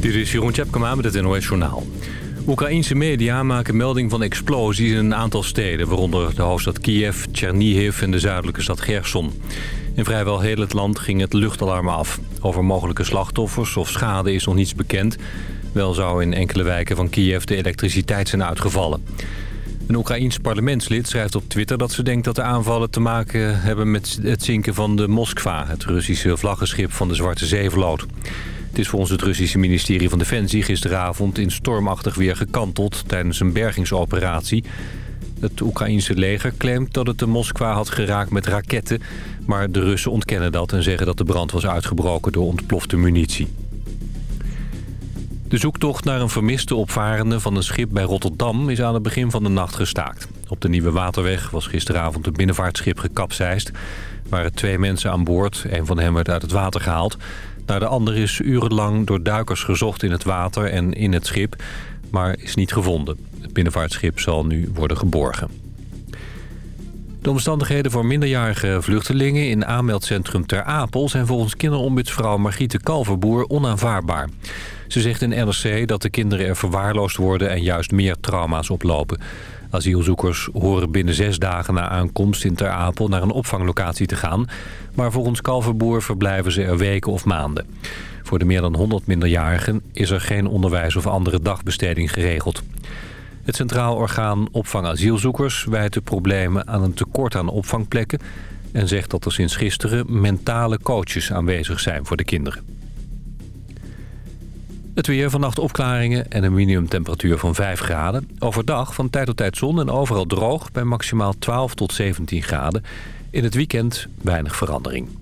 Dit is Jeroen Tjepkema met het NOS Journaal. Oekraïense media maken melding van explosies in een aantal steden... waaronder de hoofdstad Kiev, Chernihiv en de zuidelijke stad Gerson. In vrijwel heel het land ging het luchtalarm af. Over mogelijke slachtoffers of schade is nog niets bekend. Wel zou in enkele wijken van Kiev de elektriciteit zijn uitgevallen. Een Oekraïens parlementslid schrijft op Twitter dat ze denkt dat de aanvallen te maken hebben met het zinken van de Moskva... het Russische vlaggenschip van de Zwarte Zeevloot. Het is volgens het Russische ministerie van Defensie gisteravond in stormachtig weer gekanteld tijdens een bergingsoperatie. Het Oekraïense leger claimt dat het de Moskwa had geraakt met raketten, maar de Russen ontkennen dat en zeggen dat de brand was uitgebroken door ontplofte munitie. De zoektocht naar een vermiste opvarende van een schip bij Rotterdam is aan het begin van de nacht gestaakt. Op de Nieuwe Waterweg was gisteravond een binnenvaartschip gekapseist. Er waren twee mensen aan boord, een van hen werd uit het water gehaald. Naar de ander is urenlang door duikers gezocht in het water en in het schip, maar is niet gevonden. Het binnenvaartschip zal nu worden geborgen. De omstandigheden voor minderjarige vluchtelingen in aanmeldcentrum Ter Apel... zijn volgens kinderombudsvrouw Margriete Kalverboer onaanvaardbaar. Ze zegt in NRC dat de kinderen er verwaarloosd worden en juist meer trauma's oplopen. Asielzoekers horen binnen zes dagen na aankomst in Ter Apel naar een opvanglocatie te gaan. Maar volgens Kalverboer verblijven ze er weken of maanden. Voor de meer dan 100 minderjarigen is er geen onderwijs of andere dagbesteding geregeld. Het Centraal Orgaan Opvang Asielzoekers wijt de problemen aan een tekort aan opvangplekken... en zegt dat er sinds gisteren mentale coaches aanwezig zijn voor de kinderen. Het weer vannacht opklaringen en een minimumtemperatuur van 5 graden. Overdag van tijd tot tijd zon en overal droog bij maximaal 12 tot 17 graden. In het weekend weinig verandering.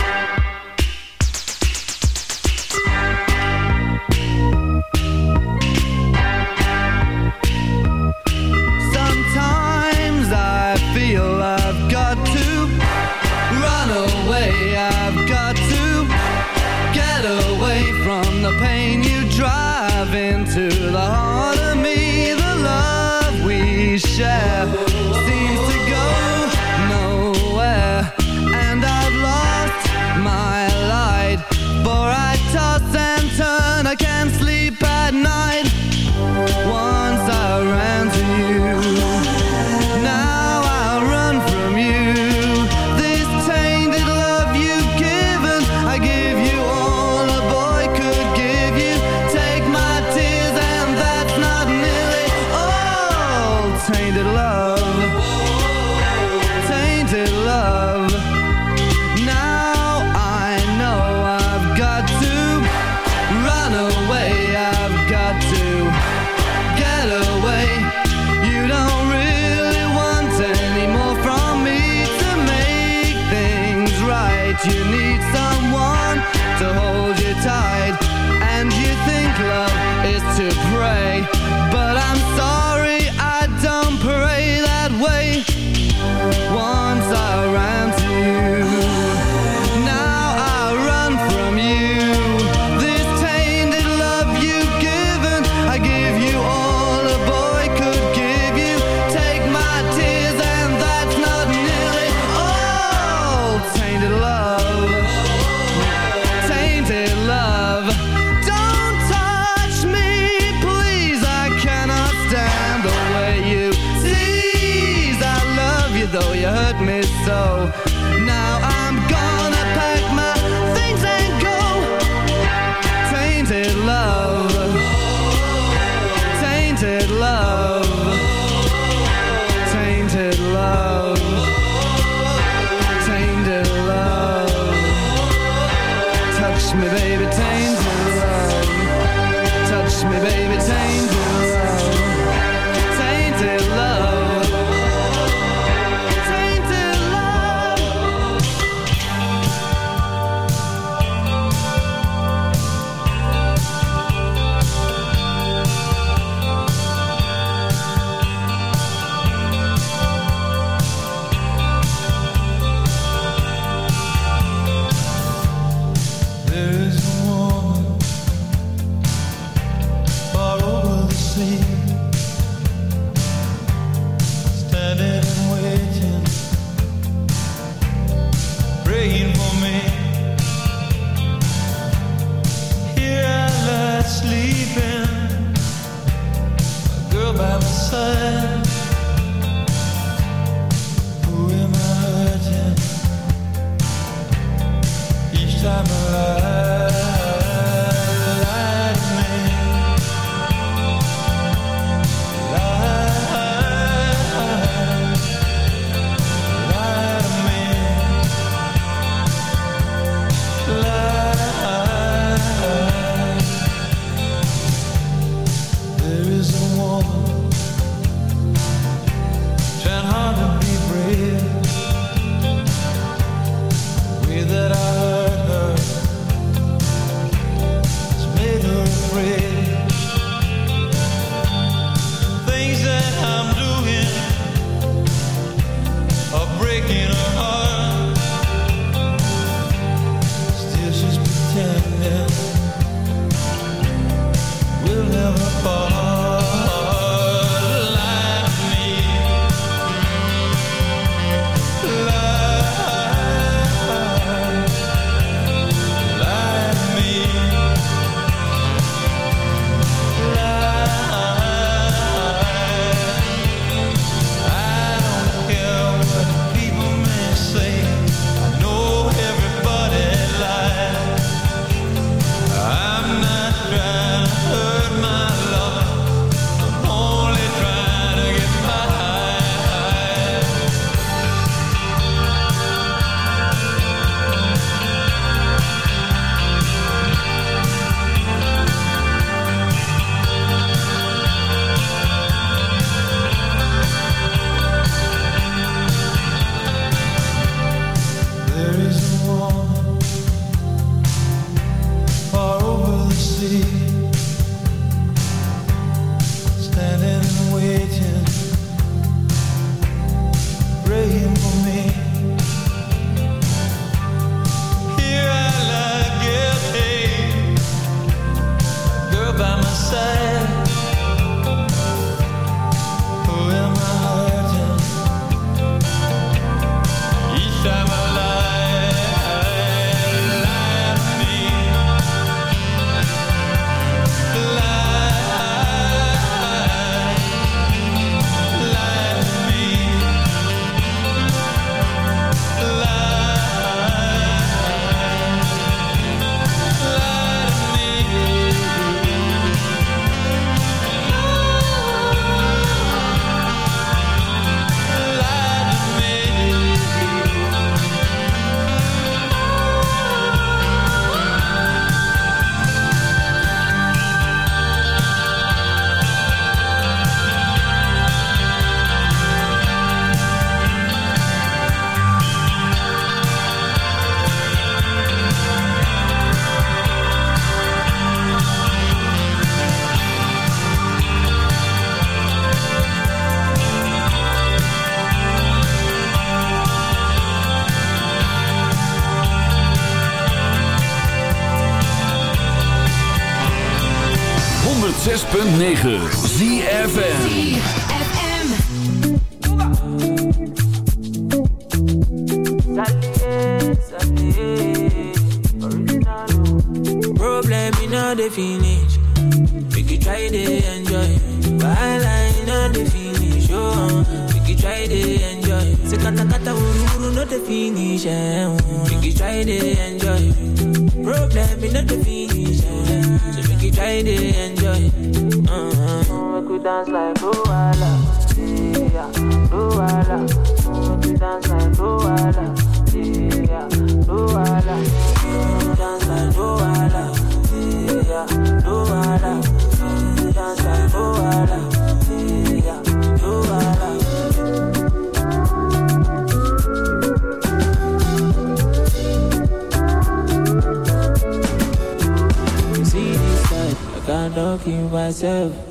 Myself.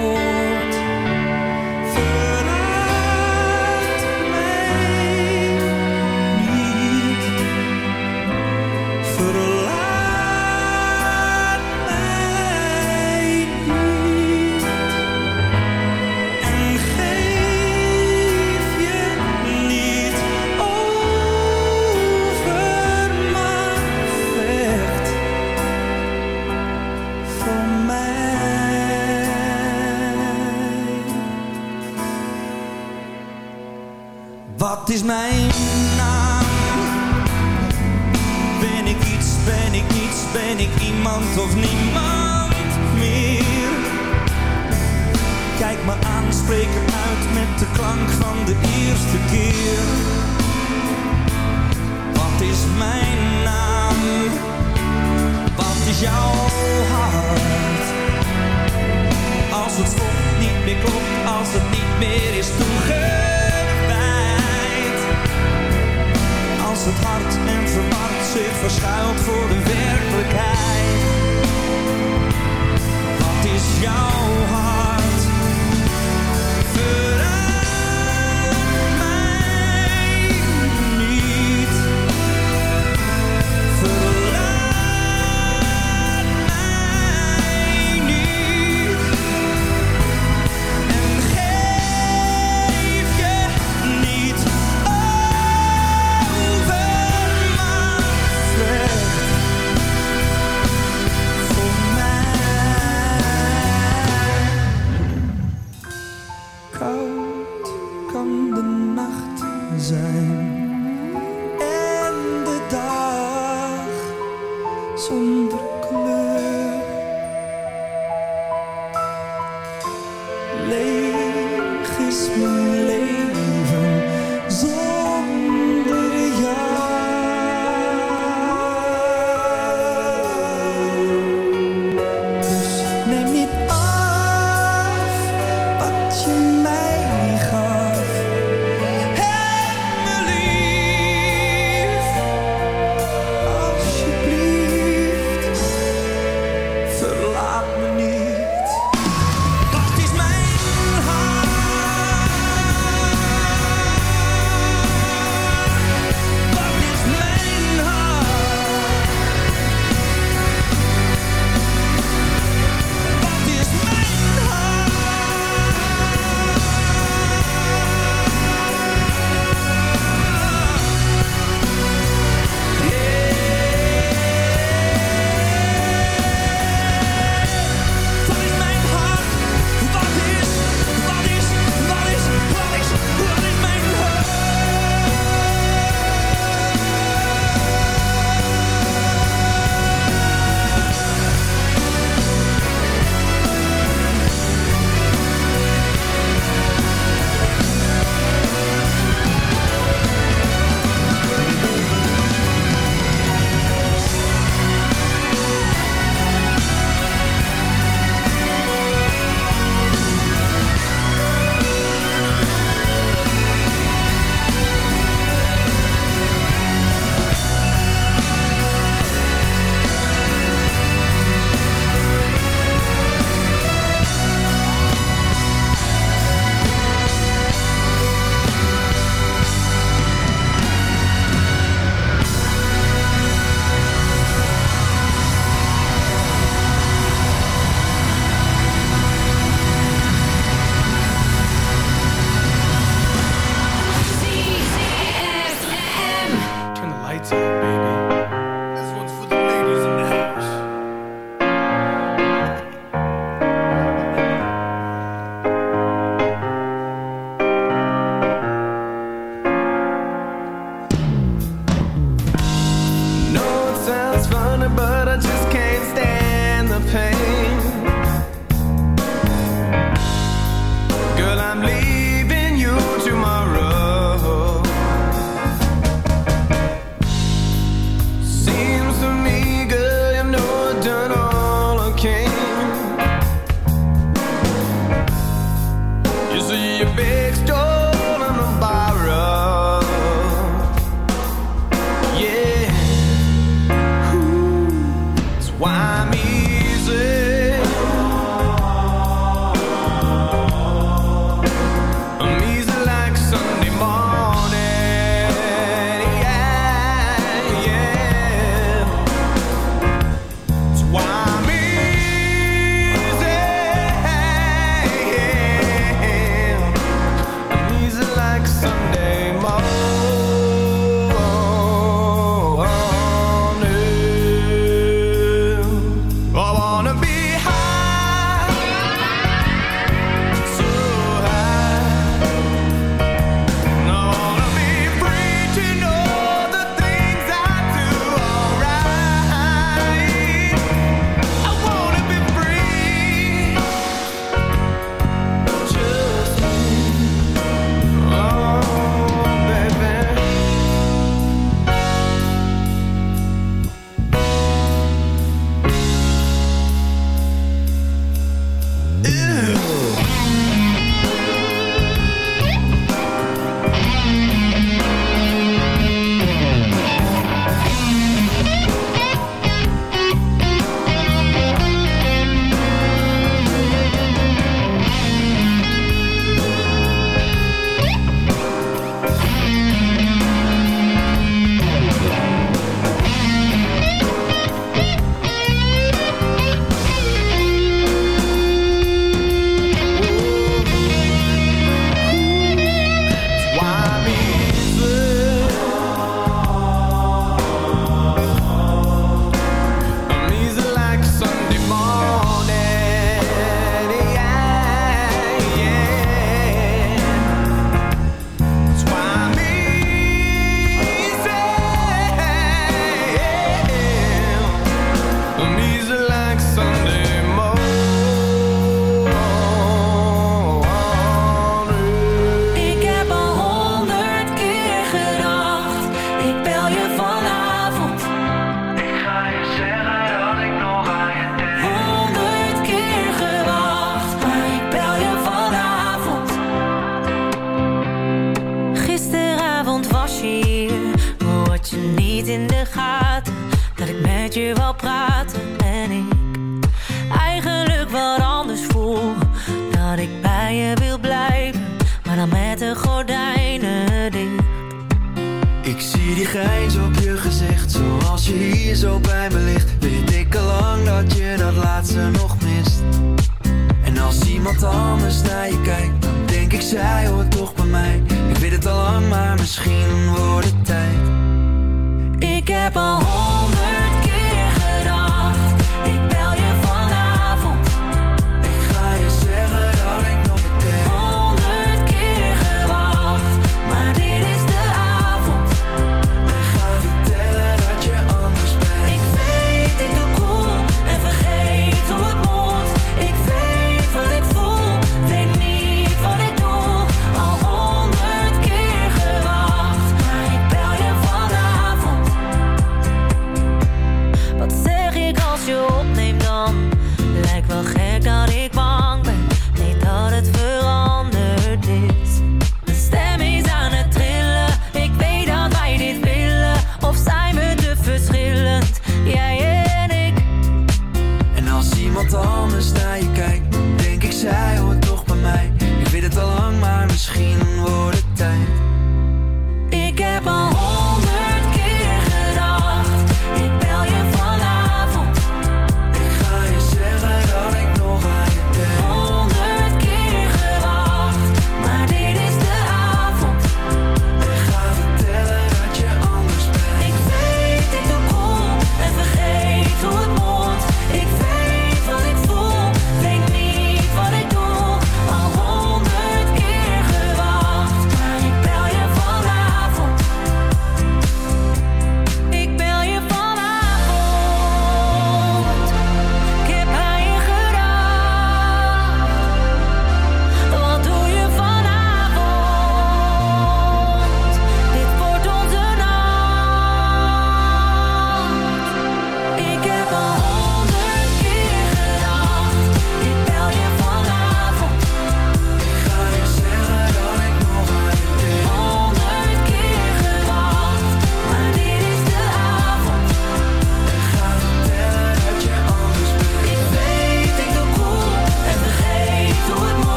schuilt voor de werkelijkheid.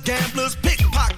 gamblers,